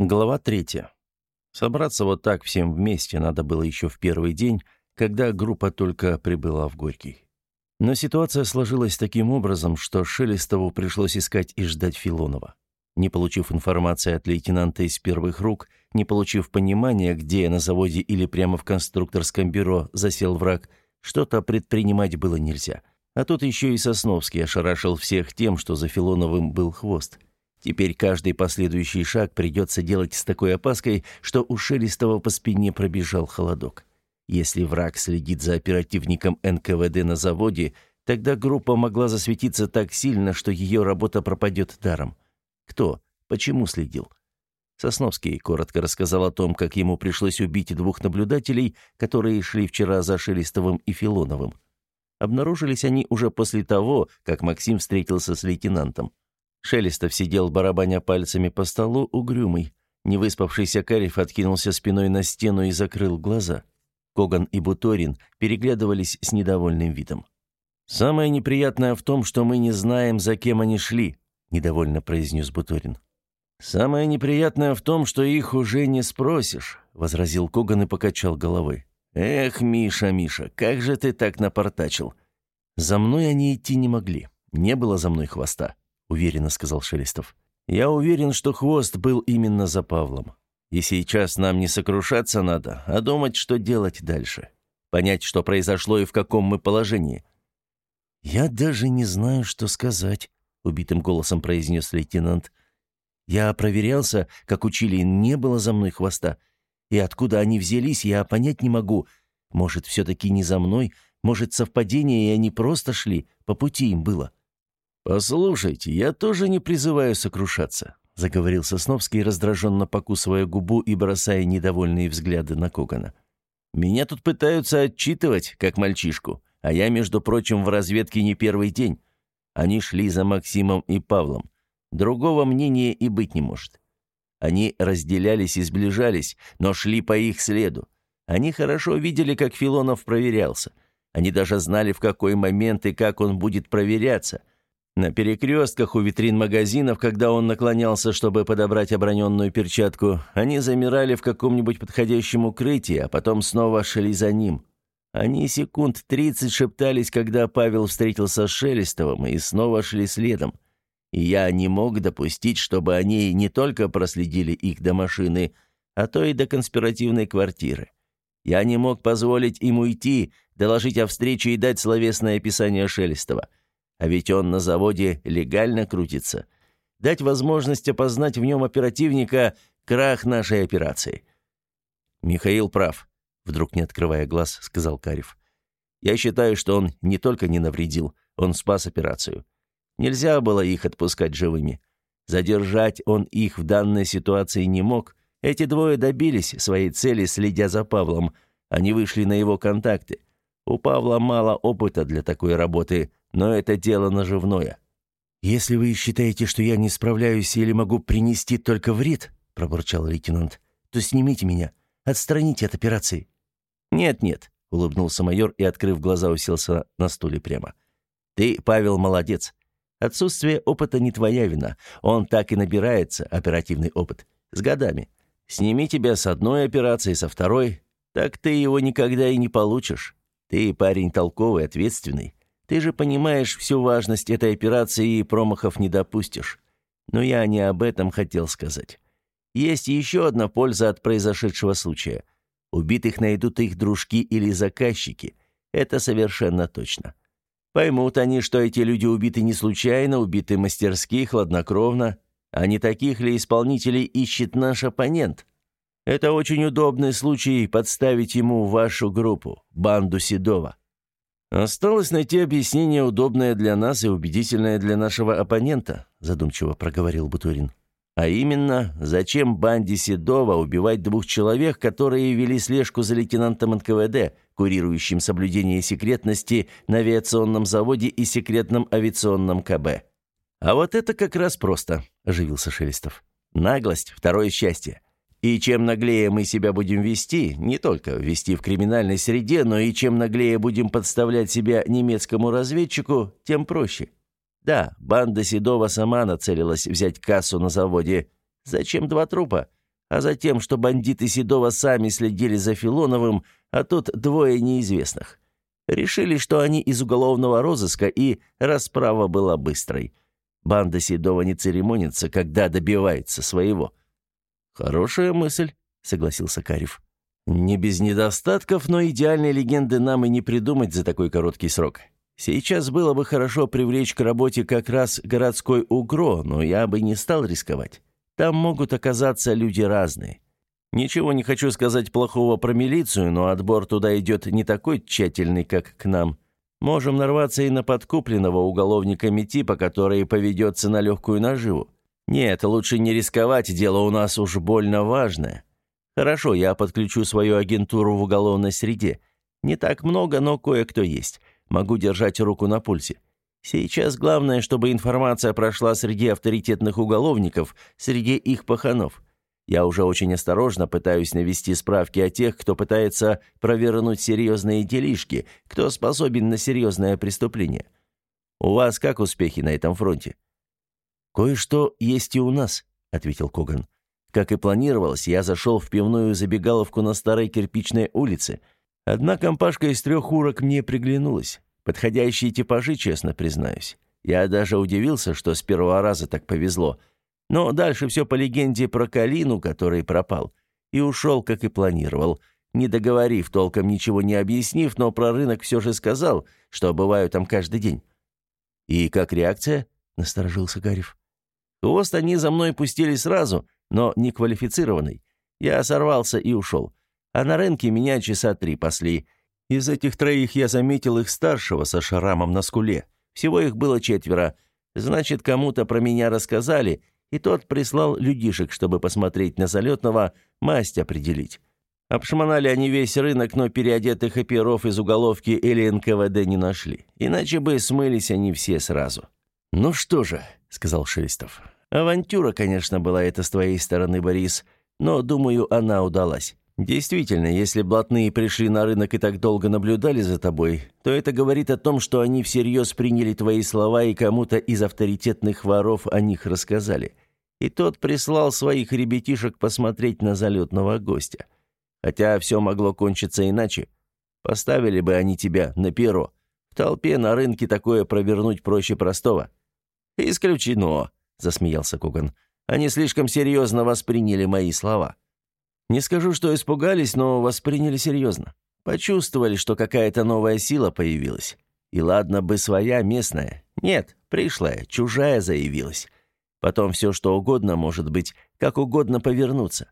Глава третья. Собраться вот так всем вместе надо было еще в первый день, когда группа только прибыла в Горький. Но ситуация сложилась таким образом, что Шелестову пришлось искать и ждать Филонова. Не получив информации от лейтенанта из первых рук, не получив понимания, где на заводе или прямо в конструкторском бюро засел враг, что-то предпринимать было нельзя. А тут еще и Сосновский ошарашил всех тем, что за Филоновым был хвост – Теперь каждый последующий шаг придется делать с такой опаской, что у Шелестова по спине пробежал холодок. Если враг следит за оперативником НКВД на заводе, тогда группа могла засветиться так сильно, что ее работа пропадет даром. Кто? Почему следил? Сосновский коротко рассказал о том, как ему пришлось убить двух наблюдателей, которые шли вчера за Шелестовым и Филоновым. Обнаружились они уже после того, как Максим встретился с лейтенантом. Шелестов сидел, барабаня пальцами по столу, угрюмый. Невыспавшийся Карев откинулся спиной на стену и закрыл глаза. Коган и Буторин переглядывались с недовольным видом. «Самое неприятное в том, что мы не знаем, за кем они шли», — недовольно произнес Буторин. «Самое неприятное в том, что их уже не спросишь», — возразил Коган и покачал головой. «Эх, Миша, Миша, как же ты так напортачил?» «За мной они идти не могли. Не было за мной хвоста. — уверенно сказал Шелестов. «Я уверен, что хвост был именно за Павлом. И сейчас нам не сокрушаться надо, а думать, что делать дальше. Понять, что произошло и в каком мы положении». «Я даже не знаю, что сказать», — убитым голосом произнес лейтенант. «Я проверялся, как учили, не было за мной хвоста. И откуда они взялись, я понять не могу. Может, все-таки не за мной, может, совпадение, и они просто шли, по пути им было». «Послушайте, я тоже не призываю сокрушаться», — заговорил Сосновский, раздраженно покусывая губу и бросая недовольные взгляды на Когана. «Меня тут пытаются отчитывать, как мальчишку, а я, между прочим, в разведке не первый день. Они шли за Максимом и Павлом. Другого мнения и быть не может. Они разделялись и сближались, но шли по их следу. Они хорошо видели, как Филонов проверялся. Они даже знали, в какой момент и как он будет проверяться — на перекрестках у витрин магазинов, когда он наклонялся, чтобы подобрать оброненную перчатку, они замирали в каком-нибудь подходящем укрытии, а потом снова шли за ним. Они секунд тридцать шептались, когда Павел встретился с Шелестовым, и снова шли следом. И я не мог допустить, чтобы они не только проследили их до машины, а то и до конспиративной квартиры. Я не мог позволить им уйти, доложить о встрече и дать словесное описание Шелестова. А ведь он на заводе легально крутится. Дать возможность опознать в нем оперативника – крах нашей операции. Михаил прав, вдруг не открывая глаз, сказал Карев. Я считаю, что он не только не навредил, он спас операцию. Нельзя было их отпускать живыми. Задержать он их в данной ситуации не мог. Эти двое добились своей цели, следя за Павлом. Они вышли на его контакты. У Павла мало опыта для такой работы, но это дело наживное. Если вы считаете, что я не справляюсь или могу принести только вред, пробурчал лейтенант, то снимите меня, отстраните от операции. Нет-нет, улыбнулся майор и, открыв глаза, уселся на стуле прямо. Ты, Павел, молодец. Отсутствие опыта не твоя вина. Он так и набирается, оперативный опыт, с годами. Сними тебя с одной операции, со второй, так ты его никогда и не получишь. Ты парень толковый, ответственный. Ты же понимаешь всю важность этой операции и промахов не допустишь. Но я не об этом хотел сказать. Есть еще одна польза от произошедшего случая. Убитых найдут их дружки или заказчики. Это совершенно точно. Поймут они, что эти люди убиты не случайно, убиты мастерски, хладнокровно. А не таких ли исполнителей ищет наш оппонент? Это очень удобный случай подставить ему вашу группу, банду Седова. «Осталось найти объяснение, удобное для нас и убедительное для нашего оппонента», задумчиво проговорил Бутурин. «А именно, зачем банде Седова убивать двух человек, которые вели слежку за лейтенантом НКВД, курирующим соблюдение секретности на авиационном заводе и секретном авиационном КБ?» «А вот это как раз просто», – оживился Шелестов. «Наглость – второе счастье. И чем наглее мы себя будем вести, не только вести в криминальной среде, но и чем наглее будем подставлять себя немецкому разведчику, тем проще. Да, банда Седова сама нацелилась взять кассу на заводе. Зачем два трупа? а затем, что бандиты Седова сами следили за Филоновым, а тут двое неизвестных. Решили, что они из уголовного розыска, и расправа была быстрой. Банда Седова не церемонится, когда добивается своего. «Хорошая мысль», — согласился Карев. «Не без недостатков, но идеальной легенды нам и не придумать за такой короткий срок. Сейчас было бы хорошо привлечь к работе как раз городской УГРО, но я бы не стал рисковать. Там могут оказаться люди разные. Ничего не хочу сказать плохого про милицию, но отбор туда идет не такой тщательный, как к нам. Можем нарваться и на подкупленного уголовниками типа, который поведется на легкую наживу. Нет, лучше не рисковать, дело у нас уж больно важное. Хорошо, я подключу свою агентуру в уголовной среде. Не так много, но кое-кто есть. Могу держать руку на пульсе. Сейчас главное, чтобы информация прошла среди авторитетных уголовников, среди их паханов. Я уже очень осторожно пытаюсь навести справки о тех, кто пытается провернуть серьезные делишки, кто способен на серьезное преступление. У вас как успехи на этом фронте? Кое-что есть и у нас, ответил Коган. Как и планировалось, я зашел в пивную забегаловку на старой кирпичной улице. Одна компашка из трех урок мне приглянулась. Подходящие типажи, честно признаюсь. Я даже удивился, что с первого раза так повезло — но дальше все по легенде про Калину, который пропал. И ушел, как и планировал. Не договорив, толком ничего не объяснив, но про рынок все же сказал, что бываю там каждый день. «И как реакция?» — насторожился Гарев. «Хвост они за мной пустили сразу, но не квалифицированный. Я сорвался и ушел. А на рынке меня часа три пасли. Из этих троих я заметил их старшего со шрамом на скуле. Всего их было четверо. Значит, кому-то про меня рассказали, и тот прислал людишек, чтобы посмотреть на залетного, масть определить. Обшмонали они весь рынок, но переодетых оперов из уголовки или НКВД не нашли. Иначе бы смылись они все сразу. «Ну что же», — сказал Шелестов, — «авантюра, конечно, была это с твоей стороны, Борис, но, думаю, она удалась. Действительно, если блатные пришли на рынок и так долго наблюдали за тобой, то это говорит о том, что они всерьез приняли твои слова и кому-то из авторитетных воров о них рассказали. И тот прислал своих ребятишек посмотреть на залетного гостя. Хотя все могло кончиться иначе. Поставили бы они тебя на перо. В толпе на рынке такое провернуть проще простого. «Исключено», — засмеялся Коган. «Они слишком серьезно восприняли мои слова». Не скажу, что испугались, но восприняли серьезно. Почувствовали, что какая-то новая сила появилась. И ладно бы своя, местная. Нет, пришлая, чужая заявилась. Потом все, что угодно может быть, как угодно повернуться.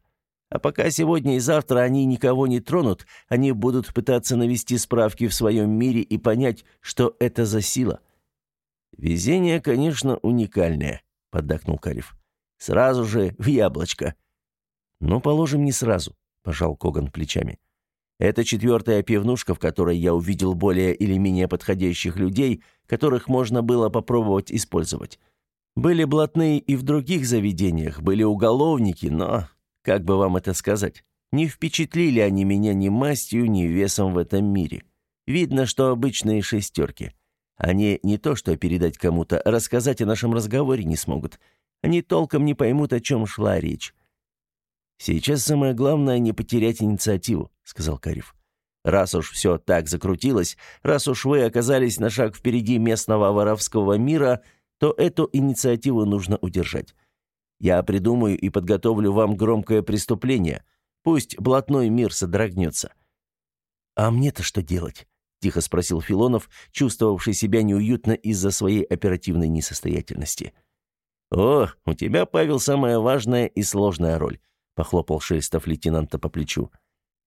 А пока сегодня и завтра они никого не тронут, они будут пытаться навести справки в своем мире и понять, что это за сила. «Везение, конечно, уникальное», — поддакнул Карев. «Сразу же в яблочко». «Ну, положим, не сразу», — пожал Коган плечами. «Это четвертая пивнушка, в которой я увидел более или менее подходящих людей, которых можно было попробовать использовать. Были блатные и в других заведениях, были уголовники, но, как бы вам это сказать, не впечатлили они меня ни мастью, ни весом в этом мире. Видно, что обычные шестерки. Они не то что передать кому-то, рассказать о нашем разговоре не смогут. Они толком не поймут, о чем шла речь. «Сейчас самое главное — не потерять инициативу», — сказал Карif. «Раз уж все так закрутилось, раз уж вы оказались на шаг впереди местного воровского мира, то эту инициативу нужно удержать. Я придумаю и подготовлю вам громкое преступление. Пусть блатной мир содрогнется». «А мне-то что делать?» — тихо спросил Филонов, чувствовавший себя неуютно из-за своей оперативной несостоятельности. «О, у тебя, Павел, самая важная и сложная роль похлопал Шелестов лейтенанта по плечу.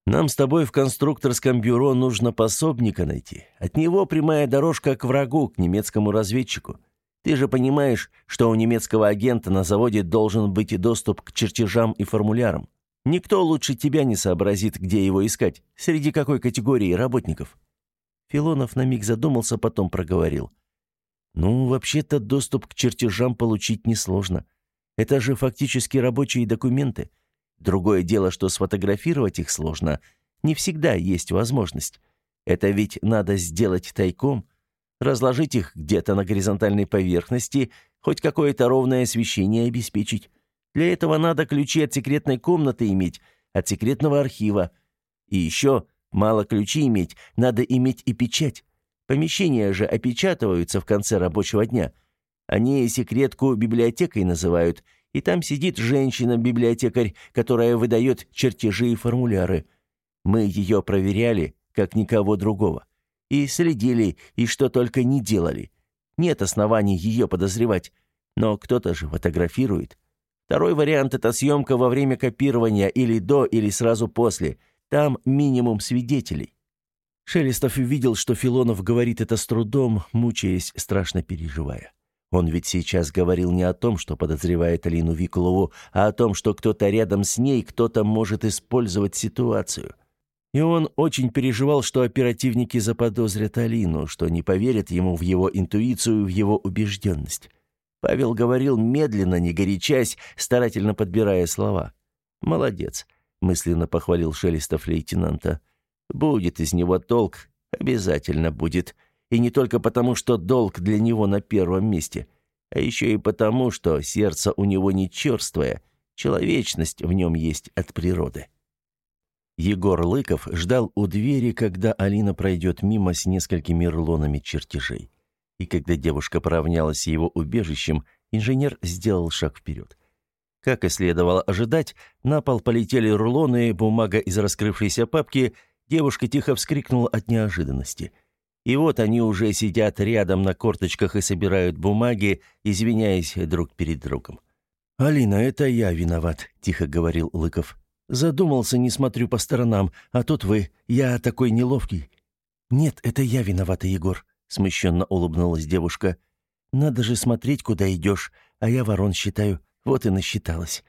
Нам с тобой в конструкторском бюро нужно пособника найти. От него прямая дорожка к врагу, к немецкому разведчику. Ты же понимаешь, что у немецкого агента на заводе должен быть и доступ к чертежам и формулярам. Никто лучше тебя не сообразит, где его искать, среди какой категории работников. Филонов на миг задумался, потом проговорил. Ну, вообще-то доступ к чертежам получить несложно. Это же фактически рабочие документы. Другое дело, что сфотографировать их сложно. Не всегда есть возможность. Это ведь надо сделать тайком, разложить их где-то на горизонтальной поверхности, хоть какое-то ровное освещение обеспечить. Для этого надо ключи от секретной комнаты иметь, от секретного архива. И еще мало ключи иметь, надо иметь и печать. Помещения же опечатываются в конце рабочего дня. Они секретку библиотекой называют, и там сидит женщина-библиотекарь, которая выдает чертежи и формуляры. Мы ее проверяли, как никого другого. И следили, и что только не делали. Нет оснований ее подозревать. Но кто-то же фотографирует. Второй вариант – это съемка во время копирования или до, или сразу после. Там минимум свидетелей. Шелестов увидел, что Филонов говорит это с трудом, мучаясь, страшно переживая. Он ведь сейчас говорил не о том, что подозревает Алину Викулову, а о том, что кто-то рядом с ней, кто-то может использовать ситуацию. И он очень переживал, что оперативники заподозрят Алину, что не поверят ему в его интуицию, в его убежденность. Павел говорил медленно, не горячась, старательно подбирая слова. «Молодец», — мысленно похвалил Шелестов лейтенанта. «Будет из него толк, обязательно будет. И не только потому, что долг для него на первом месте, а еще и потому, что сердце у него не черствое, человечность в нем есть от природы». Егор Лыков ждал у двери, когда Алина пройдет мимо с несколькими рулонами чертежей и когда девушка поравнялась его убежищем, инженер сделал шаг вперед. Как и следовало ожидать, на пол полетели рулоны, бумага из раскрывшейся папки, девушка тихо вскрикнула от неожиданности. И вот они уже сидят рядом на корточках и собирают бумаги, извиняясь друг перед другом. «Алина, это я виноват», — тихо говорил Лыков. «Задумался, не смотрю по сторонам, а тут вы, я такой неловкий». «Нет, это я виновата, Егор смущенно улыбнулась девушка. Надо же смотреть, куда идешь, а я ворон считаю. Вот и насчиталась.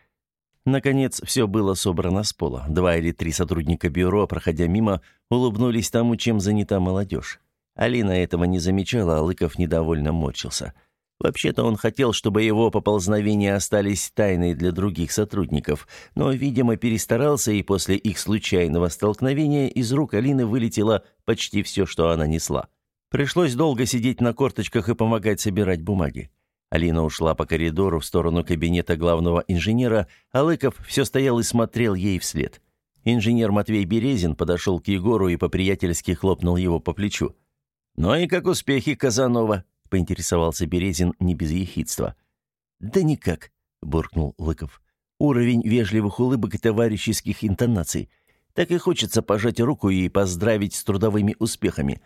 Наконец, все было собрано с пола. Два или три сотрудника бюро, проходя мимо, улыбнулись тому, чем занята молодежь. Алина этого не замечала, а Лыков недовольно морщился. Вообще-то он хотел, чтобы его поползновения остались тайной для других сотрудников, но, видимо, перестарался, и после их случайного столкновения из рук Алины вылетело почти все, что она несла. Пришлось долго сидеть на корточках и помогать собирать бумаги. Алина ушла по коридору в сторону кабинета главного инженера, а Лыков все стоял и смотрел ей вслед. Инженер Матвей Березин подошел к Егору и по-приятельски хлопнул его по плечу. «Ну и как успехи, Казанова?» — поинтересовался Березин не без ехидства. «Да никак», — буркнул Лыков. «Уровень вежливых улыбок и товарищеских интонаций. Так и хочется пожать руку и поздравить с трудовыми успехами.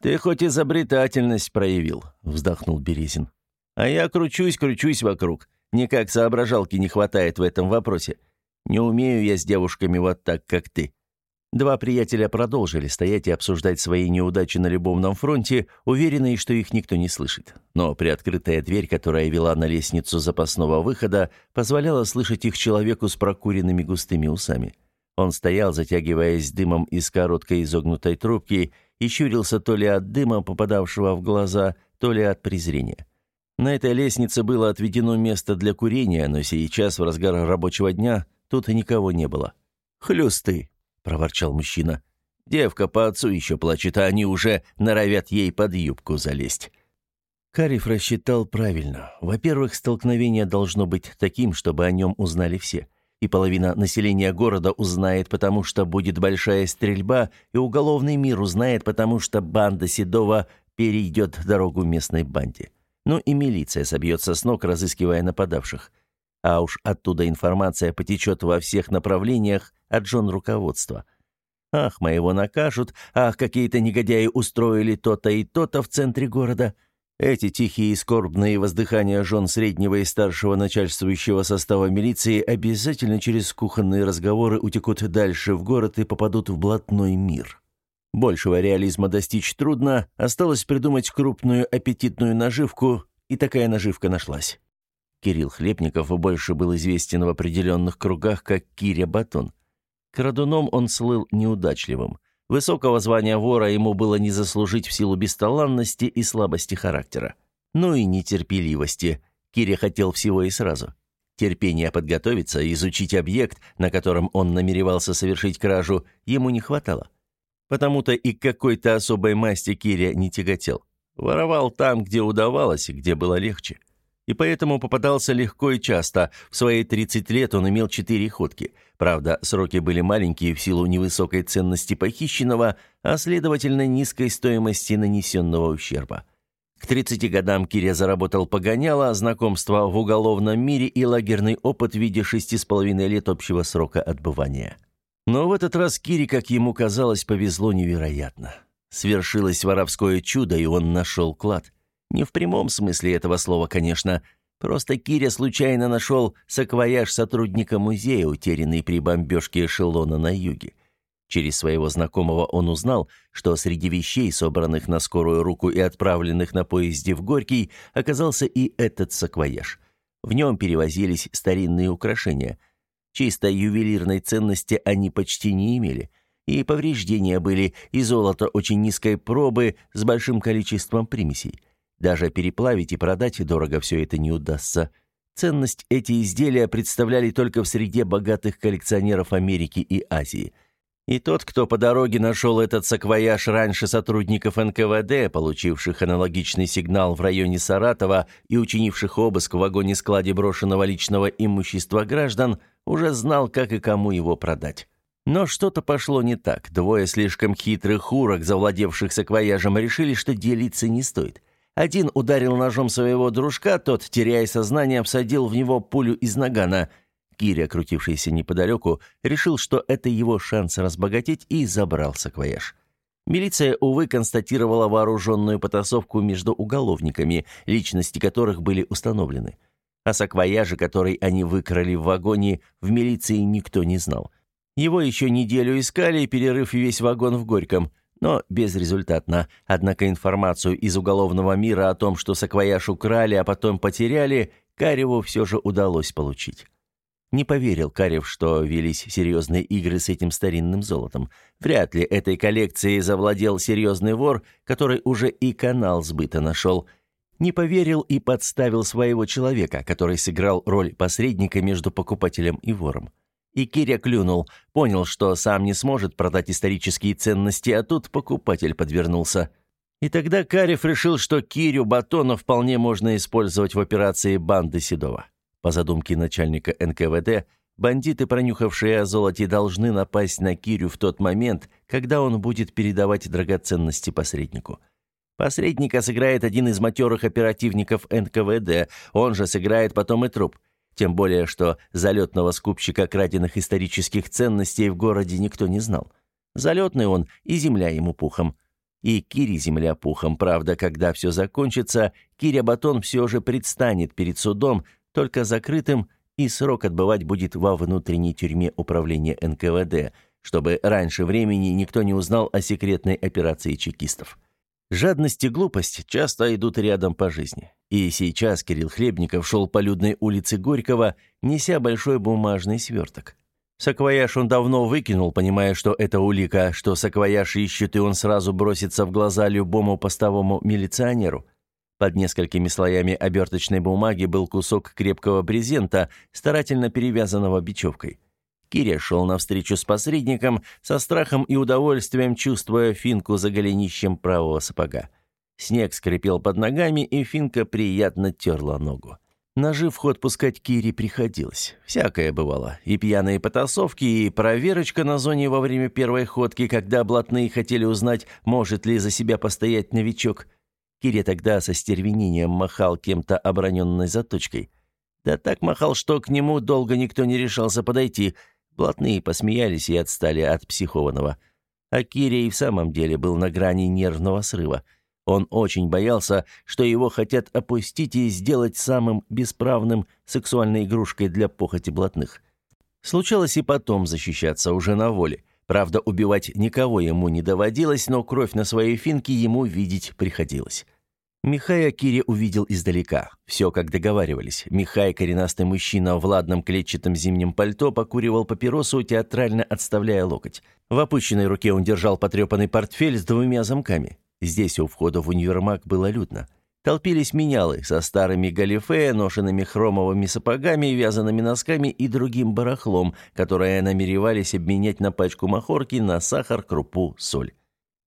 «Ты хоть изобретательность проявил», — вздохнул Березин. «А я кручусь, кручусь вокруг. Никак соображалки не хватает в этом вопросе. Не умею я с девушками вот так, как ты». Два приятеля продолжили стоять и обсуждать свои неудачи на любовном фронте, уверенные, что их никто не слышит. Но приоткрытая дверь, которая вела на лестницу запасного выхода, позволяла слышать их человеку с прокуренными густыми усами. Он стоял, затягиваясь дымом из короткой изогнутой трубки, и щурился то ли от дыма, попадавшего в глаза, то ли от презрения. На этой лестнице было отведено место для курения, но сейчас, в разгар рабочего дня, тут никого не было. «Хлюсты!» — проворчал мужчина. «Девка по отцу еще плачет, а они уже норовят ей под юбку залезть». Кариф рассчитал правильно. Во-первых, столкновение должно быть таким, чтобы о нем узнали все и половина населения города узнает, потому что будет большая стрельба, и уголовный мир узнает, потому что банда Седова перейдет дорогу местной банде. Ну и милиция собьется с ног, разыскивая нападавших. А уж оттуда информация потечет во всех направлениях от жен руководства. Ах, моего накажут, ах, какие-то негодяи устроили то-то и то-то в центре города — эти тихие и скорбные воздыхания жен среднего и старшего начальствующего состава милиции обязательно через кухонные разговоры утекут дальше в город и попадут в блатной мир. Большего реализма достичь трудно, осталось придумать крупную аппетитную наживку, и такая наживка нашлась. Кирилл Хлебников больше был известен в определенных кругах как Киря Батон. Крадуном он слыл неудачливым – Высокого звания вора ему было не заслужить в силу бесталанности и слабости характера. Ну и нетерпеливости. Кире хотел всего и сразу. Терпения подготовиться, изучить объект, на котором он намеревался совершить кражу, ему не хватало. Потому-то и какой-то особой масти Кире не тяготел. Воровал там, где удавалось и где было легче. и поэтому попадался легко и часто. В свои 30 лет он имел четыре ходки. Правда, сроки были маленькие в силу невысокой ценности похищенного, а следовательно низкой стоимости нанесенного ущерба. К 30 годам Киря заработал погоняло, знакомство в уголовном мире и лагерный опыт в виде шести с половиной лет общего срока отбывания. Но в этот раз Кире, как ему казалось, повезло невероятно. Свершилось воровское чудо, и он нашел клад. Не в прямом смысле этого слова, конечно. Просто Киря случайно нашел саквояж сотрудника музея, утерянный при бомбежке эшелона на юге. Через своего знакомого он узнал, что среди вещей, собранных на скорую руку и отправленных на поезде в Горький, оказался и этот саквояж. В нем перевозились старинные украшения. Чисто ювелирной ценности они почти не имели – и повреждения были, и золото очень низкой пробы с большим количеством примесей. Даже переплавить и продать дорого все это не удастся. Ценность эти изделия представляли только в среде богатых коллекционеров Америки и Азии. И тот, кто по дороге нашел этот саквояж раньше сотрудников НКВД, получивших аналогичный сигнал в районе Саратова и учинивших обыск в вагоне-складе брошенного личного имущества граждан, уже знал, как и кому его продать. Но что-то пошло не так. Двое слишком хитрых урок, завладевших саквояжем, решили, что делиться не стоит. Один ударил ножом своего дружка, тот, теряя сознание, всадил в него пулю из нагана. Киря, крутившийся неподалеку, решил, что это его шанс разбогатеть, и забрал саквояж. Милиция, увы, констатировала вооруженную потасовку между уголовниками, личности которых были установлены. О саквояже, который они выкрали в вагоне, в милиции никто не знал. Его еще неделю искали, перерыв весь вагон в Горьком, но безрезультатно. Однако информацию из уголовного мира о том, что саквояж украли, а потом потеряли, Кареву все же удалось получить. Не поверил Карев, что велись серьезные игры с этим старинным золотом. Вряд ли этой коллекцией завладел серьезный вор, который уже и канал сбыта нашел. Не поверил и подставил своего человека, который сыграл роль посредника между покупателем и вором. И Киря клюнул, понял, что сам не сможет продать исторические ценности, а тут покупатель подвернулся. И тогда Карев решил, что Кирю Батона вполне можно использовать в операции банды Седова. По задумке начальника НКВД, бандиты, пронюхавшие о золоте, должны напасть на Кирю в тот момент, когда он будет передавать драгоценности посреднику. Посредника сыграет один из матерых оперативников НКВД, он же сыграет потом и труп – тем более, что залетного скупщика краденных исторических ценностей в городе никто не знал. Залетный он, и земля ему пухом. И Кире земля пухом. Правда, когда все закончится, Киря Батон все же предстанет перед судом, только закрытым, и срок отбывать будет во внутренней тюрьме управления НКВД, чтобы раньше времени никто не узнал о секретной операции чекистов. Жадность и глупость часто идут рядом по жизни. И сейчас Кирилл Хлебников шел по людной улице Горького, неся большой бумажный сверток. Саквояж он давно выкинул, понимая, что это улика, что саквояж ищет, и он сразу бросится в глаза любому постовому милиционеру. Под несколькими слоями оберточной бумаги был кусок крепкого брезента, старательно перевязанного бечевкой. Киря шел навстречу с посредником, со страхом и удовольствием чувствуя финку за голенищем правого сапога. Снег скрипел под ногами, и финка приятно терла ногу. Ножи в ход пускать Кире приходилось. Всякое бывало. И пьяные потасовки, и проверочка на зоне во время первой ходки, когда блатные хотели узнать, может ли за себя постоять новичок. Кире тогда со стервенением махал кем-то оброненной заточкой. Да так махал, что к нему долго никто не решался подойти — Блатные посмеялись и отстали от психованного. А Киря и в самом деле был на грани нервного срыва. Он очень боялся, что его хотят опустить и сделать самым бесправным сексуальной игрушкой для похоти блатных. Случалось и потом защищаться уже на воле. Правда, убивать никого ему не доводилось, но кровь на своей финке ему видеть приходилось. Михая Кири увидел издалека. Все, как договаривались. Михай, коренастый мужчина в ладном клетчатом зимнем пальто, покуривал папиросу, театрально отставляя локоть. В опущенной руке он держал потрепанный портфель с двумя замками. Здесь у входа в универмаг было людно. Толпились менялы со старыми галифе, ношенными хромовыми сапогами, вязаными носками и другим барахлом, которое намеревались обменять на пачку махорки, на сахар, крупу, соль.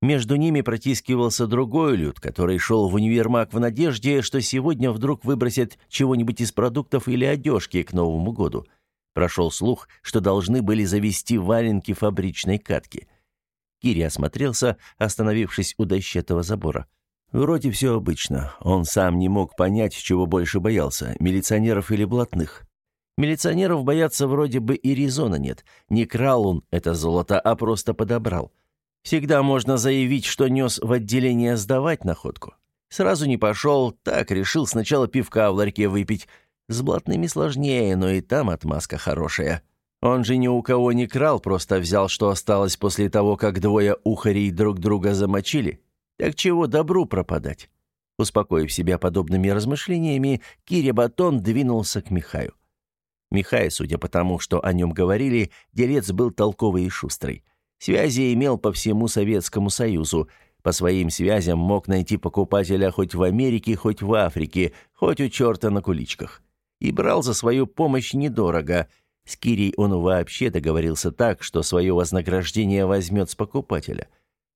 Между ними протискивался другой люд, который шел в универмаг в надежде, что сегодня вдруг выбросят чего-нибудь из продуктов или одежки к Новому году. Прошел слух, что должны были завести валенки фабричной катки. Кири осмотрелся, остановившись у дощетого забора. Вроде все обычно. Он сам не мог понять, чего больше боялся – милиционеров или блатных. Милиционеров бояться вроде бы и резона нет. Не крал он это золото, а просто подобрал. Всегда можно заявить, что нес в отделение сдавать находку. Сразу не пошел, так решил сначала пивка в ларьке выпить. С блатными сложнее, но и там отмазка хорошая. Он же ни у кого не крал, просто взял, что осталось после того, как двое ухарей друг друга замочили. Так чего добру пропадать? Успокоив себя подобными размышлениями, Киря Батон двинулся к Михаю. Михай, судя по тому, что о нем говорили, делец был толковый и шустрый. Связи имел по всему Советскому Союзу. По своим связям мог найти покупателя хоть в Америке, хоть в Африке, хоть у черта на куличках. И брал за свою помощь недорого. С Кирей он вообще договорился так, что свое вознаграждение возьмет с покупателя.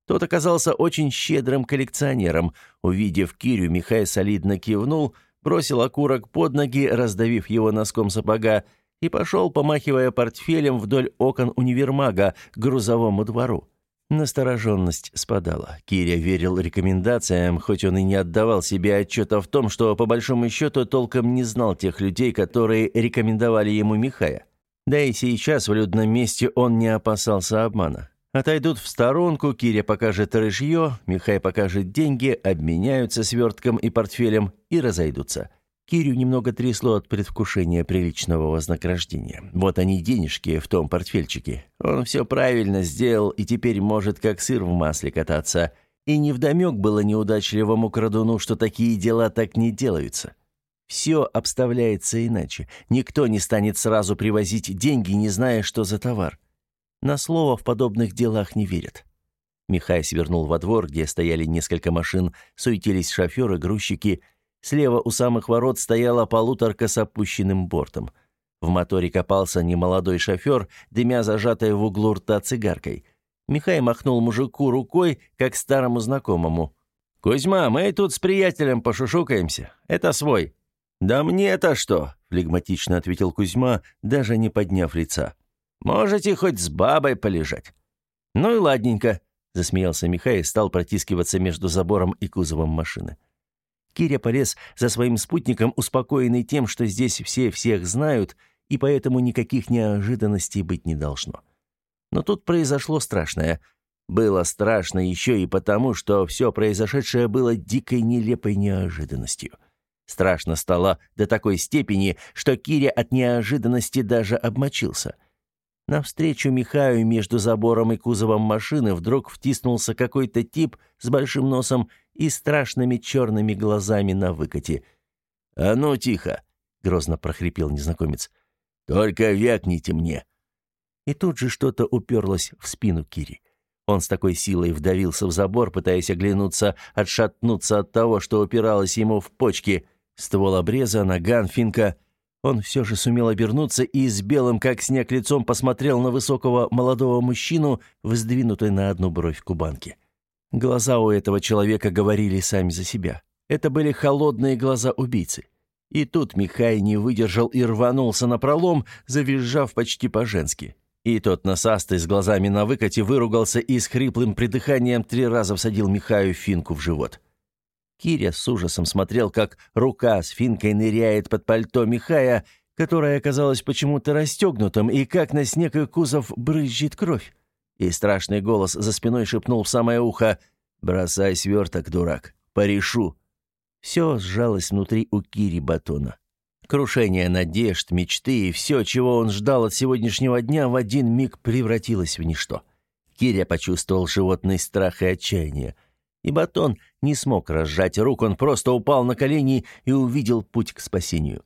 Тот оказался очень щедрым коллекционером. Увидев Кирю, Михай солидно кивнул – бросил окурок под ноги, раздавив его носком сапога, и пошел, помахивая портфелем вдоль окон универмага к грузовому двору. Настороженность спадала. Киря верил рекомендациям, хоть он и не отдавал себе отчета в том, что, по большому счету, толком не знал тех людей, которые рекомендовали ему Михая. Да и сейчас в людном месте он не опасался обмана. Отойдут в сторонку, Киря покажет рыжье, Михай покажет деньги, обменяются свертком и портфелем и разойдутся. Кирю немного трясло от предвкушения приличного вознаграждения. Вот они денежки в том портфельчике. Он все правильно сделал и теперь может как сыр в масле кататься. И невдомек было неудачливому крадуну, что такие дела так не делаются. Все обставляется иначе. Никто не станет сразу привозить деньги, не зная, что за товар. На слово в подобных делах не верят. Михай свернул во двор, где стояли несколько машин, суетились шоферы, грузчики. Слева у самых ворот стояла полуторка с опущенным бортом. В моторе копался немолодой шофер, дымя зажатой в углу рта цигаркой. Михай махнул мужику рукой, как старому знакомому. «Кузьма, мы тут с приятелем пошушукаемся. Это свой». «Да мне-то что?» — флегматично ответил Кузьма, даже не подняв лица. Можете хоть с бабой полежать». «Ну и ладненько», — засмеялся Михай и стал протискиваться между забором и кузовом машины. Киря полез за своим спутником, успокоенный тем, что здесь все всех знают, и поэтому никаких неожиданностей быть не должно. Но тут произошло страшное. Было страшно еще и потому, что все произошедшее было дикой нелепой неожиданностью. Страшно стало до такой степени, что Киря от неожиданности даже обмочился — Навстречу Михаю между забором и кузовом машины вдруг втиснулся какой-то тип с большим носом и страшными черными глазами на выкате. «А ну, тихо!» — грозно прохрипел незнакомец. «Только вякните мне!» И тут же что-то уперлось в спину Кири. Он с такой силой вдавился в забор, пытаясь оглянуться, отшатнуться от того, что упиралось ему в почки. Ствол обреза, наган, финка — он все же сумел обернуться и с белым, как снег, лицом посмотрел на высокого молодого мужчину, воздвинутой на одну бровь кубанки. Глаза у этого человека говорили сами за себя. Это были холодные глаза убийцы. И тут Михай не выдержал и рванулся на пролом, завизжав почти по-женски. И тот насастый с глазами на выкате выругался и с хриплым придыханием три раза всадил Михаю финку в живот. Киря с ужасом смотрел, как рука с финкой ныряет под пальто Михая, которое оказалось почему-то расстегнутым, и как на снег и кузов брызжет кровь. И страшный голос за спиной шепнул в самое ухо «Бросай сверток, дурак, порешу». Все сжалось внутри у Кири Батона. Крушение надежд, мечты и все, чего он ждал от сегодняшнего дня, в один миг превратилось в ничто. Киря почувствовал животный страх и отчаяние – и Батон не смог разжать рук, он просто упал на колени и увидел путь к спасению.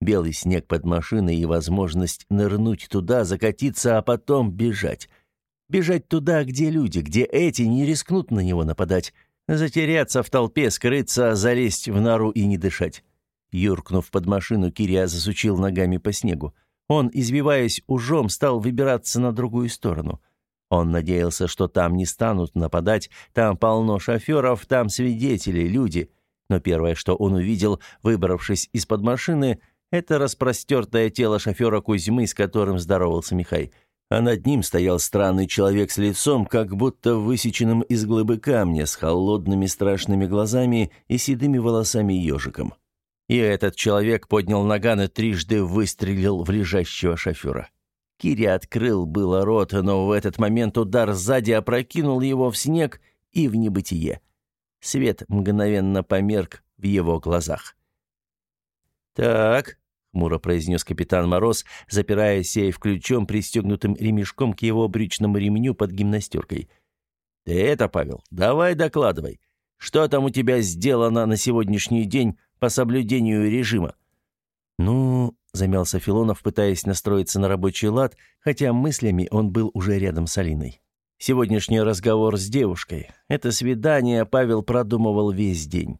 Белый снег под машиной и возможность нырнуть туда, закатиться, а потом бежать. Бежать туда, где люди, где эти не рискнут на него нападать. Затеряться в толпе, скрыться, залезть в нору и не дышать. Юркнув под машину, Кирия засучил ногами по снегу. Он, извиваясь ужом, стал выбираться на другую сторону — Он надеялся, что там не станут нападать, там полно шоферов, там свидетели, люди. Но первое, что он увидел, выбравшись из-под машины, это распростертое тело шофера Кузьмы, с которым здоровался Михай. А над ним стоял странный человек с лицом, как будто высеченным из глыбы камня, с холодными страшными глазами и седыми волосами ежиком. И этот человек поднял наган и трижды выстрелил в лежащего шофера. Кири открыл было рот, но в этот момент удар сзади опрокинул его в снег и в небытие. Свет мгновенно померк в его глазах. «Так», — хмуро произнес капитан Мороз, запирая сейф ключом, пристегнутым ремешком к его брючному ремню под гимнастеркой. «Ты это, Павел, давай докладывай. Что там у тебя сделано на сегодняшний день по соблюдению режима?» «Ну...» — замялся Филонов, пытаясь настроиться на рабочий лад, хотя мыслями он был уже рядом с Алиной. Сегодняшний разговор с девушкой. Это свидание Павел продумывал весь день.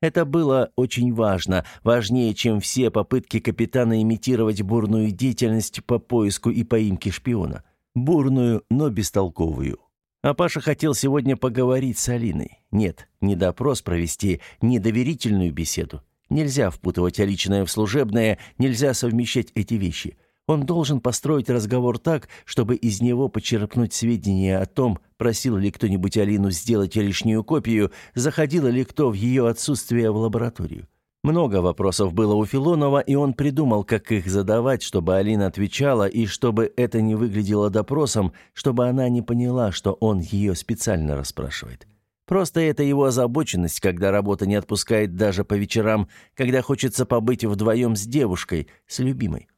Это было очень важно, важнее, чем все попытки капитана имитировать бурную деятельность по поиску и поимке шпиона. Бурную, но бестолковую. А Паша хотел сегодня поговорить с Алиной. Нет, не допрос провести, не доверительную беседу. Нельзя впутывать личное в служебное, нельзя совмещать эти вещи. Он должен построить разговор так, чтобы из него почерпнуть сведения о том, просил ли кто-нибудь Алину сделать лишнюю копию, заходил ли кто в ее отсутствие в лабораторию. Много вопросов было у Филонова, и он придумал, как их задавать, чтобы Алина отвечала, и чтобы это не выглядело допросом, чтобы она не поняла, что он ее специально расспрашивает. Просто это его озабоченность, когда работа не отпускает даже по вечерам, когда хочется побыть вдвоем с девушкой, с любимой.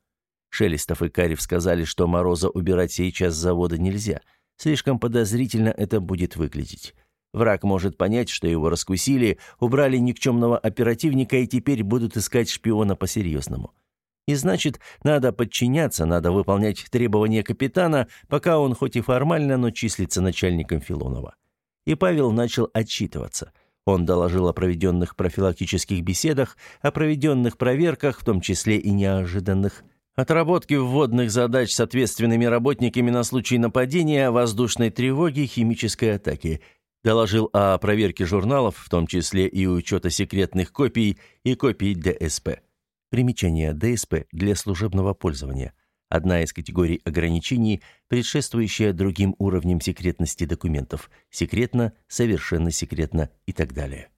Шелестов и Карев сказали, что Мороза убирать сейчас с завода нельзя. Слишком подозрительно это будет выглядеть. Враг может понять, что его раскусили, убрали никчемного оперативника и теперь будут искать шпиона по-серьезному. И значит, надо подчиняться, надо выполнять требования капитана, пока он хоть и формально, но числится начальником Филонова. И Павел начал отчитываться. Он доложил о проведенных профилактических беседах, о проведенных проверках, в том числе и неожиданных Отработки вводных задач с ответственными работниками на случай нападения, воздушной тревоги, химической атаки. Доложил о проверке журналов, в том числе и учета секретных копий и копий ДСП. Примечание ДСП для служебного пользования. Одна из категорий ограничений, предшествующая другим уровням секретности документов. Секретно, совершенно секретно и так далее.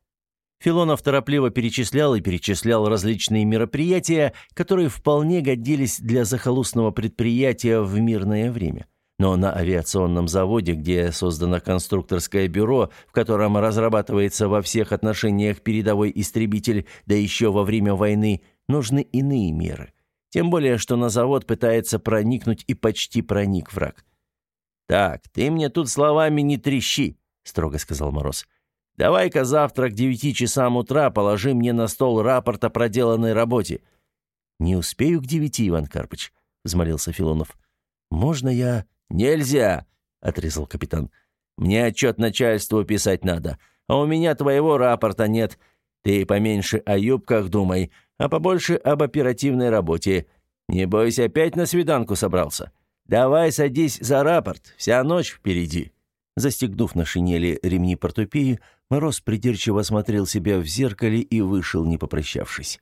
Филонов торопливо перечислял и перечислял различные мероприятия, которые вполне годились для захолустного предприятия в мирное время. Но на авиационном заводе, где создано конструкторское бюро, в котором разрабатывается во всех отношениях передовой истребитель, да еще во время войны, нужны иные меры. Тем более, что на завод пытается проникнуть и почти проник враг. «Так, ты мне тут словами не трещи», — строго сказал Мороз. Давай-ка завтра к девяти часам утра положи мне на стол рапорт о проделанной работе». «Не успею к девяти, Иван Карпыч», — взмолился Филонов. «Можно я...» «Нельзя», — отрезал капитан. «Мне отчет начальству писать надо, а у меня твоего рапорта нет. Ты поменьше о юбках думай, а побольше об оперативной работе. Не бойся, опять на свиданку собрался. Давай садись за рапорт, вся ночь впереди». Застегнув на шинели ремни портупеи, Мороз придирчиво смотрел себя в зеркале и вышел, не попрощавшись.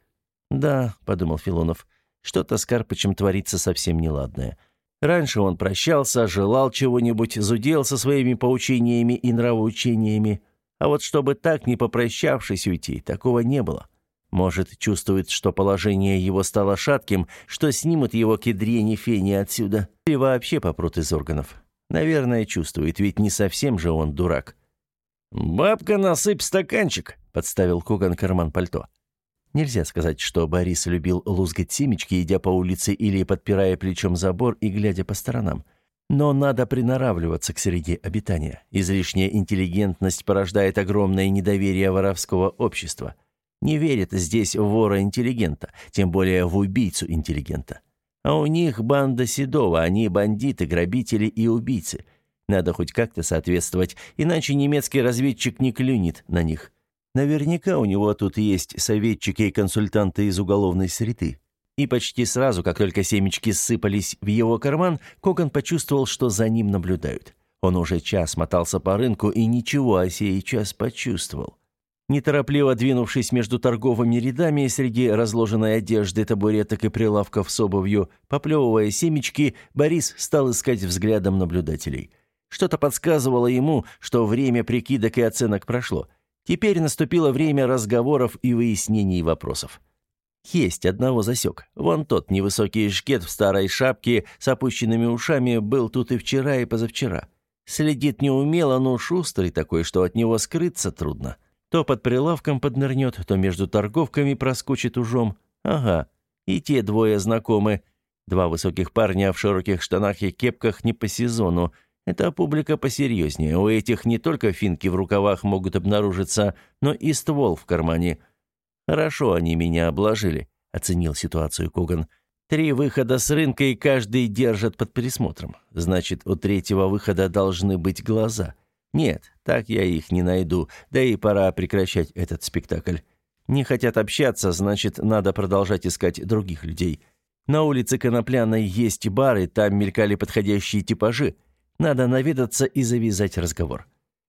«Да», — подумал Филонов, — «что-то с Карпычем творится совсем неладное. Раньше он прощался, желал чего-нибудь, зудел со своими поучениями и нравоучениями. А вот чтобы так, не попрощавшись, уйти, такого не было. Может, чувствует, что положение его стало шатким, что снимут его кедрени фени отсюда, или вообще попрут из органов. Наверное, чувствует, ведь не совсем же он дурак. «Бабка, насыпь стаканчик», — подставил Коган карман пальто. Нельзя сказать, что Борис любил лузгать семечки, идя по улице или подпирая плечом забор и глядя по сторонам. Но надо приноравливаться к среде обитания. Излишняя интеллигентность порождает огромное недоверие воровского общества. Не верят здесь в вора-интеллигента, тем более в убийцу интеллигента. А у них банда Седова, они бандиты, грабители и убийцы. Надо хоть как-то соответствовать, иначе немецкий разведчик не клюнет на них. Наверняка у него тут есть советчики и консультанты из уголовной среды. И почти сразу, как только семечки сыпались в его карман, Коган почувствовал, что за ним наблюдают. Он уже час мотался по рынку и ничего о сей час почувствовал. Неторопливо двинувшись между торговыми рядами среди разложенной одежды, табуреток и прилавков с обувью, поплевывая семечки, Борис стал искать взглядом наблюдателей. Что-то подсказывало ему, что время прикидок и оценок прошло. Теперь наступило время разговоров и выяснений вопросов. Есть одного засек. Вон тот невысокий шкет в старой шапке с опущенными ушами был тут и вчера, и позавчера. Следит неумело, но шустрый такой, что от него скрыться трудно. То под прилавком поднырнет, то между торговками проскочит ужом. Ага, и те двое знакомы. Два высоких парня в широких штанах и кепках не по сезону. Это публика посерьезнее. У этих не только финки в рукавах могут обнаружиться, но и ствол в кармане. «Хорошо они меня обложили», — оценил ситуацию Коган. «Три выхода с рынка, и каждый держат под присмотром. Значит, у третьего выхода должны быть глаза». Нет, так я их не найду, да и пора прекращать этот спектакль. Не хотят общаться, значит, надо продолжать искать других людей. На улице Конопляной есть бары, там мелькали подходящие типажи. Надо наведаться и завязать разговор.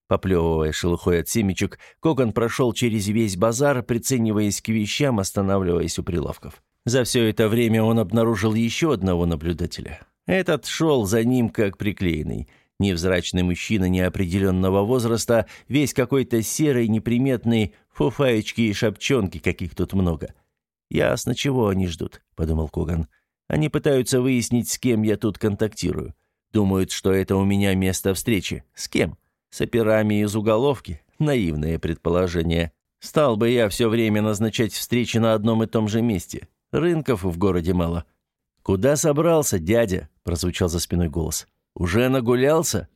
Поплевывая шелухой от семечек, Коган прошел через весь базар, прицениваясь к вещам, останавливаясь у прилавков. За все это время он обнаружил еще одного наблюдателя. Этот шел за ним как приклеенный – Невзрачный мужчина неопределенного возраста, весь какой-то серый, неприметный, фуфаечки и шапчонки, каких тут много. «Ясно, чего они ждут», — подумал Коган. «Они пытаются выяснить, с кем я тут контактирую. Думают, что это у меня место встречи. С кем? С операми из уголовки? Наивное предположение. Стал бы я все время назначать встречи на одном и том же месте. Рынков в городе мало». «Куда собрался, дядя?» — прозвучал за спиной голос. «Уже нагулялся?»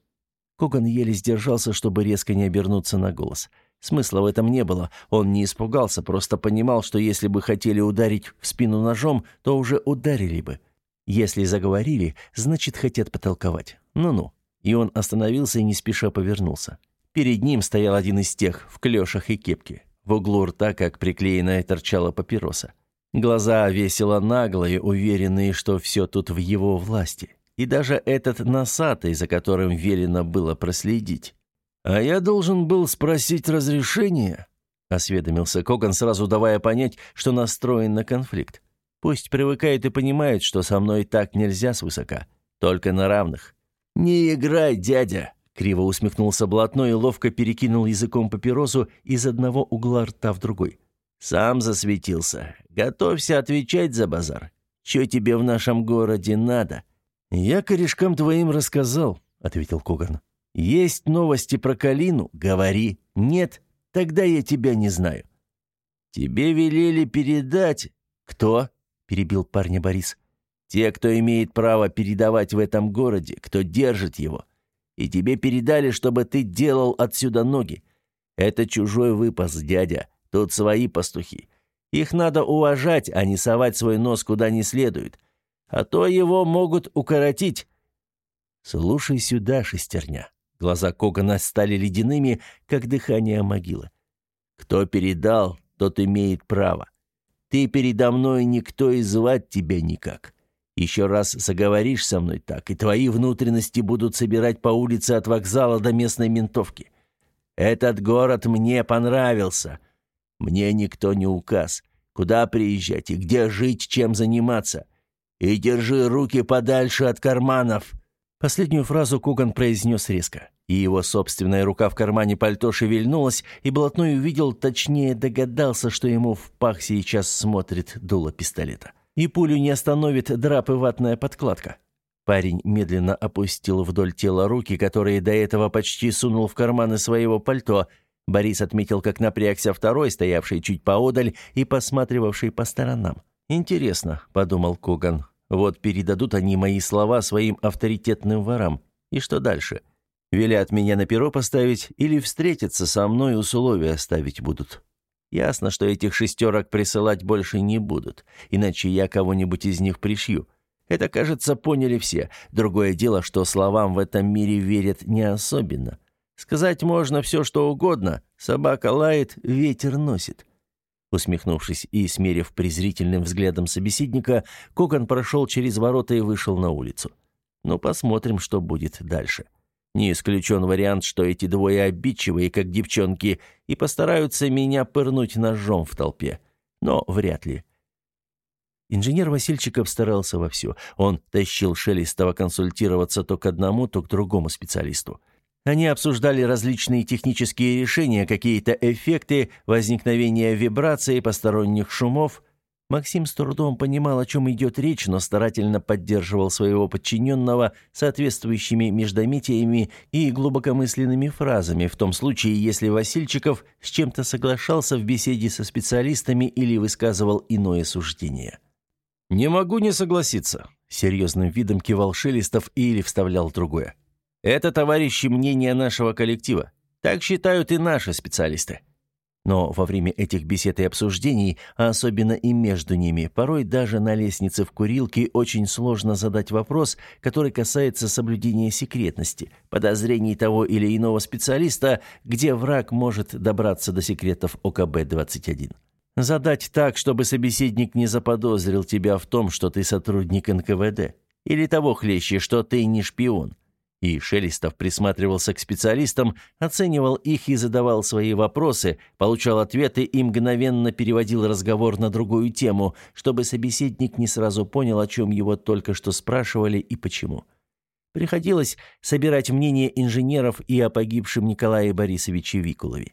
Коган еле сдержался, чтобы резко не обернуться на голос. Смысла в этом не было. Он не испугался, просто понимал, что если бы хотели ударить в спину ножом, то уже ударили бы. Если заговорили, значит, хотят потолковать. Ну-ну. И он остановился и не спеша повернулся. Перед ним стоял один из тех, в клешах и кепке. В углу рта, как приклеенная, торчала папироса. Глаза весело наглые, уверенные, что все тут в его власти и даже этот носатый, за которым велено было проследить. «А я должен был спросить разрешение?» — осведомился Коган, сразу давая понять, что настроен на конфликт. «Пусть привыкает и понимает, что со мной так нельзя свысока, только на равных». «Не играй, дядя!» — криво усмехнулся блатной и ловко перекинул языком папиросу из одного угла рта в другой. «Сам засветился. Готовься отвечать за базар. Че тебе в нашем городе надо?» «Я корешкам твоим рассказал», — ответил Коган. «Есть новости про Калину? Говори. Нет? Тогда я тебя не знаю». «Тебе велели передать...» «Кто?» — перебил парня Борис. «Те, кто имеет право передавать в этом городе, кто держит его. И тебе передали, чтобы ты делал отсюда ноги. Это чужой выпас, дядя. Тут свои пастухи. Их надо уважать, а не совать свой нос куда не следует а то его могут укоротить». «Слушай сюда, шестерня». Глаза Когана стали ледяными, как дыхание могилы. «Кто передал, тот имеет право. Ты передо мной никто и звать тебя никак. Еще раз заговоришь со мной так, и твои внутренности будут собирать по улице от вокзала до местной ментовки. Этот город мне понравился. Мне никто не указ, куда приезжать и где жить, чем заниматься. И держи руки подальше от карманов!» Последнюю фразу Куган произнес резко, и его собственная рука в кармане пальто шевельнулась, и Блатной увидел, точнее догадался, что ему в пах сейчас смотрит дуло пистолета. И пулю не остановит драп и ватная подкладка. Парень медленно опустил вдоль тела руки, которые до этого почти сунул в карманы своего пальто. Борис отметил, как напрягся второй, стоявший чуть поодаль и посматривавший по сторонам. «Интересно», — подумал Коган, вот передадут они мои слова своим авторитетным ворам. И что дальше? Велят меня на перо поставить или встретиться со мной условия ставить будут? Ясно, что этих шестерок присылать больше не будут, иначе я кого-нибудь из них пришью. Это, кажется, поняли все. Другое дело, что словам в этом мире верят не особенно. Сказать можно все, что угодно. Собака лает, ветер носит. Усмехнувшись и смерив презрительным взглядом собеседника, Коган прошел через ворота и вышел на улицу. Ну, посмотрим, что будет дальше. Не исключен вариант, что эти двое обидчивые, как девчонки, и постараются меня пырнуть ножом в толпе. Но вряд ли. Инженер Васильчиков старался вовсю. Он тащил Шелестова консультироваться то к одному, то к другому специалисту. Они обсуждали различные технические решения, какие-то эффекты, возникновения вибраций, посторонних шумов – Максим с трудом понимал, о чем идет речь, но старательно поддерживал своего подчиненного соответствующими междометиями и глубокомысленными фразами, в том случае, если Васильчиков с чем-то соглашался в беседе со специалистами или высказывал иное суждение. «Не могу не согласиться», — серьезным видом кивал Шелестов или вставлял другое. «Это, товарищи, мнение нашего коллектива. Так считают и наши специалисты». Но во время этих бесед и обсуждений, а особенно и между ними, порой даже на лестнице в курилке очень сложно задать вопрос, который касается соблюдения секретности, подозрений того или иного специалиста, где враг может добраться до секретов ОКБ-21. Задать так, чтобы собеседник не заподозрил тебя в том, что ты сотрудник НКВД. Или того хлеще, что ты не шпион. И Шелестов присматривался к специалистам, оценивал их и задавал свои вопросы, получал ответы и мгновенно переводил разговор на другую тему, чтобы собеседник не сразу понял, о чем его только что спрашивали и почему. Приходилось собирать мнение инженеров и о погибшем Николае Борисовиче Викулове.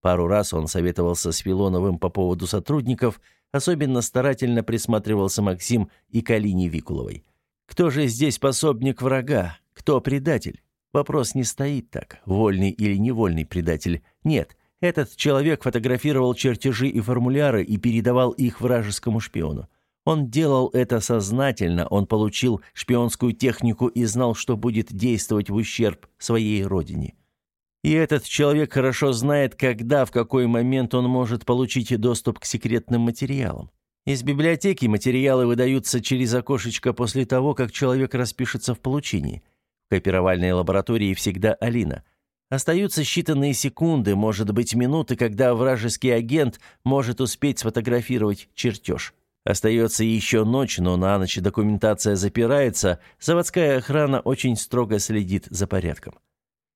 Пару раз он советовался с Филоновым по поводу сотрудников, особенно старательно присматривался Максим и к Алине Викуловой. Кто же здесь пособник врага? Кто предатель? Вопрос не стоит так, вольный или невольный предатель. Нет, этот человек фотографировал чертежи и формуляры и передавал их вражескому шпиону. Он делал это сознательно, он получил шпионскую технику и знал, что будет действовать в ущерб своей родине. И этот человек хорошо знает, когда, в какой момент он может получить доступ к секретным материалам. Из библиотеки материалы выдаются через окошечко после того, как человек распишется в получении. Копировальной лаборатории всегда Алина. Остаются считанные секунды, может быть, минуты, когда вражеский агент может успеть сфотографировать чертеж. Остается еще ночь, но на ночь документация запирается, заводская охрана очень строго следит за порядком.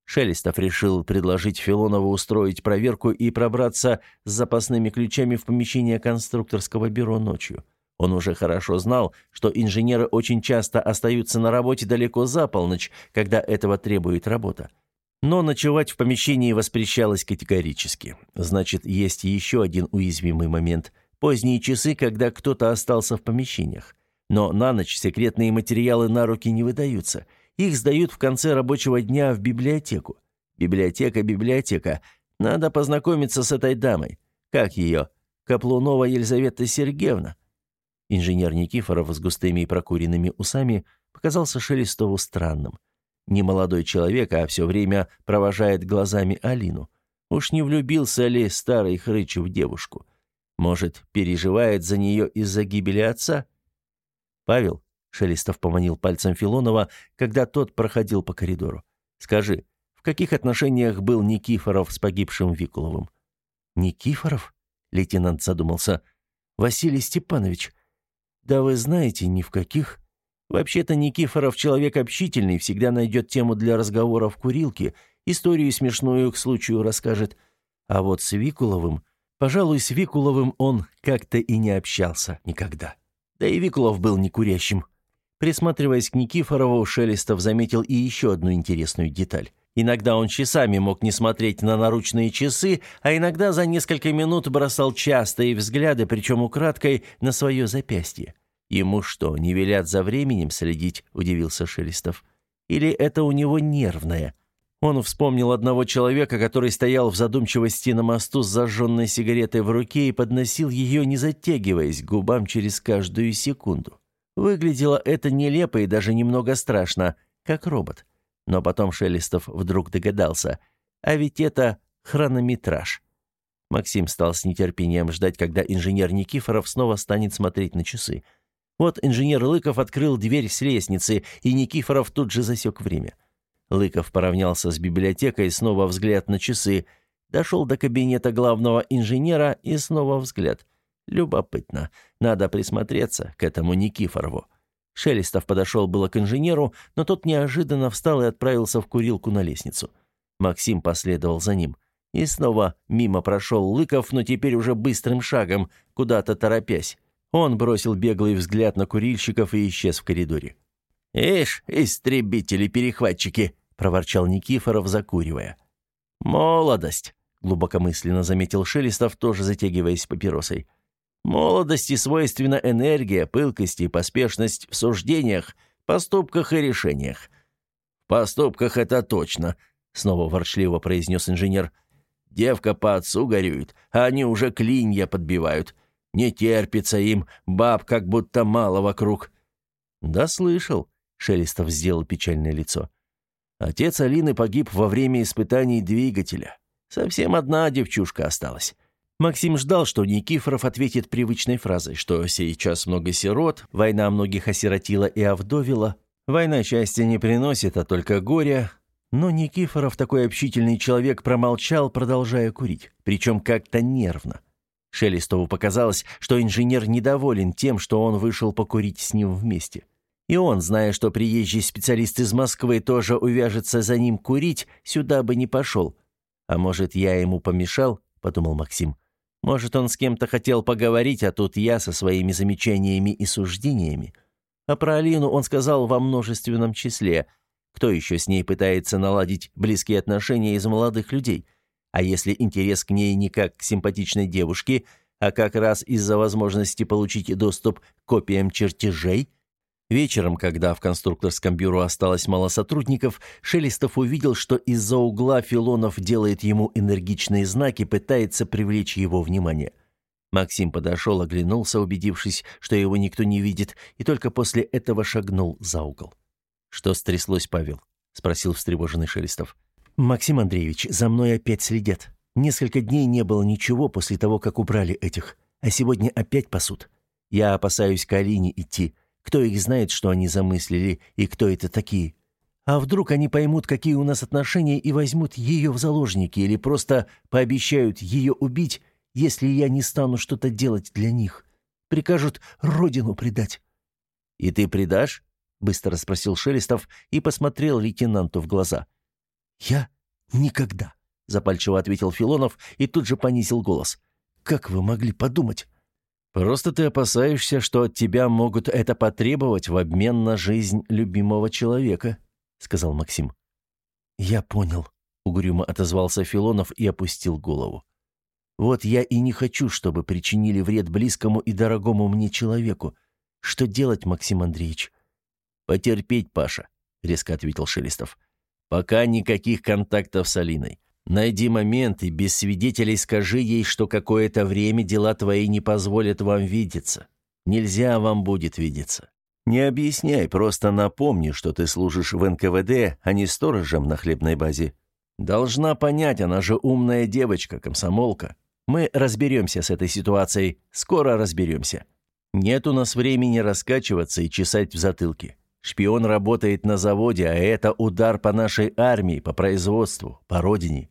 Шелестов решил предложить Филонову устроить проверку и пробраться с запасными ключами в помещение конструкторского бюро ночью. Он уже хорошо знал, что инженеры очень часто остаются на работе далеко за полночь, когда этого требует работа. Но ночевать в помещении воспрещалось категорически. Значит, есть еще один уязвимый момент – поздние часы, когда кто-то остался в помещениях. Но на ночь секретные материалы на руки не выдаются. Их сдают в конце рабочего дня в библиотеку. Библиотека, библиотека. Надо познакомиться с этой дамой. Как ее? Каплунова Елизавета Сергеевна. Инженер Никифоров с густыми и прокуренными усами показался Шелестову странным. Не молодой человек, а все время провожает глазами Алину. Уж не влюбился ли старый хрыч в девушку? Может, переживает за нее из-за гибели отца? «Павел», — Шелестов поманил пальцем Филонова, когда тот проходил по коридору, — «скажи, в каких отношениях был Никифоров с погибшим Викуловым?» «Никифоров?» — лейтенант задумался. «Василий Степанович, «Да вы знаете, ни в каких. Вообще-то Никифоров человек общительный, всегда найдет тему для разговора в курилке, историю смешную к случаю расскажет. А вот с Викуловым... Пожалуй, с Викуловым он как-то и не общался никогда. Да и Викулов был не курящим. Присматриваясь к Никифорову, Шелестов заметил и еще одну интересную деталь. Иногда он часами мог не смотреть на наручные часы, а иногда за несколько минут бросал частые взгляды, причем украдкой, на свое запястье. «Ему что, не велят за временем следить?» – удивился Шелестов. «Или это у него нервное?» Он вспомнил одного человека, который стоял в задумчивости на мосту с зажженной сигаретой в руке и подносил ее, не затягиваясь губам через каждую секунду. Выглядело это нелепо и даже немного страшно, как робот. Но потом Шелестов вдруг догадался. А ведь это хронометраж. Максим стал с нетерпением ждать, когда инженер Никифоров снова станет смотреть на часы. Вот инженер Лыков открыл дверь с лестницы, и Никифоров тут же засек время. Лыков поравнялся с библиотекой, снова взгляд на часы. Дошел до кабинета главного инженера и снова взгляд. Любопытно. Надо присмотреться к этому Никифорову. Шелестов подошел было к инженеру, но тот неожиданно встал и отправился в курилку на лестницу. Максим последовал за ним. И снова мимо прошел Лыков, но теперь уже быстрым шагом, куда-то торопясь. Он бросил беглый взгляд на курильщиков и исчез в коридоре. «Ишь, истребители-перехватчики!» — проворчал Никифоров, закуривая. «Молодость!» — глубокомысленно заметил Шелестов, тоже затягиваясь папиросой. «Молодости свойственна энергия, пылкость и поспешность в суждениях, поступках и решениях». «В поступках это точно», — снова ворчливо произнес инженер. «Девка по отцу горюет, а они уже клинья подбивают. Не терпится им, баб как будто мало вокруг». «Да слышал», — Шелестов сделал печальное лицо. Отец Алины погиб во время испытаний двигателя. Совсем одна девчушка осталась. Максим ждал, что Никифоров ответит привычной фразой, что сейчас много сирот, война многих осиротила и овдовила, война счастья не приносит, а только горя. Но Никифоров, такой общительный человек, промолчал, продолжая курить, причем как-то нервно. Шелестову показалось, что инженер недоволен тем, что он вышел покурить с ним вместе. И он, зная, что приезжий специалист из Москвы тоже увяжется за ним курить, сюда бы не пошел. «А может, я ему помешал?» — подумал Максим. «Может, он с кем-то хотел поговорить, а тут я со своими замечаниями и суждениями?» А про Алину он сказал во множественном числе. Кто еще с ней пытается наладить близкие отношения из молодых людей? А если интерес к ней не как к симпатичной девушке, а как раз из-за возможности получить доступ к копиям чертежей – Вечером, когда в конструкторском бюро осталось мало сотрудников, Шелестов увидел, что из-за угла Филонов делает ему энергичные знаки, пытается привлечь его внимание. Максим подошел, оглянулся, убедившись, что его никто не видит, и только после этого шагнул за угол. «Что стряслось, Павел?» — спросил встревоженный Шелестов. «Максим Андреевич, за мной опять следят. Несколько дней не было ничего после того, как убрали этих, а сегодня опять пасут. Я опасаюсь к Алине идти». Кто их знает, что они замыслили и кто это такие? А вдруг они поймут, какие у нас отношения, и возьмут ее в заложники или просто пообещают ее убить, если я не стану что-то делать для них? Прикажут родину предать». «И ты предашь?» — быстро спросил Шелестов и посмотрел лейтенанту в глаза. «Я? Никогда», — запальчиво ответил Филонов и тут же понизил голос. «Как вы могли подумать? Просто ты опасаешься, что от тебя могут это потребовать в обмен на жизнь любимого человека, сказал Максим. Я понял, угрюмо отозвался Филонов и опустил голову. Вот я и не хочу, чтобы причинили вред близкому и дорогому мне человеку. Что делать, Максим Андреевич? Потерпеть, Паша, резко ответил Шелестов. Пока никаких контактов с Алиной. Найди момент и без свидетелей скажи ей, что какое-то время дела твои не позволят вам видеться. Нельзя вам будет видеться. Не объясняй, просто напомни, что ты служишь в НКВД, а не сторожем на хлебной базе. Должна понять, она же умная девочка, комсомолка. Мы разберемся с этой ситуацией, скоро разберемся. Нет у нас времени раскачиваться и чесать в затылке. Шпион работает на заводе, а это удар по нашей армии, по производству, по родине.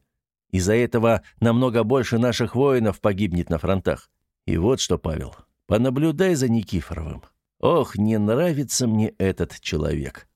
Из-за этого намного больше наших воинов погибнет на фронтах. И вот что, Павел, понаблюдай за Никифоровым. Ох, не нравится мне этот человек.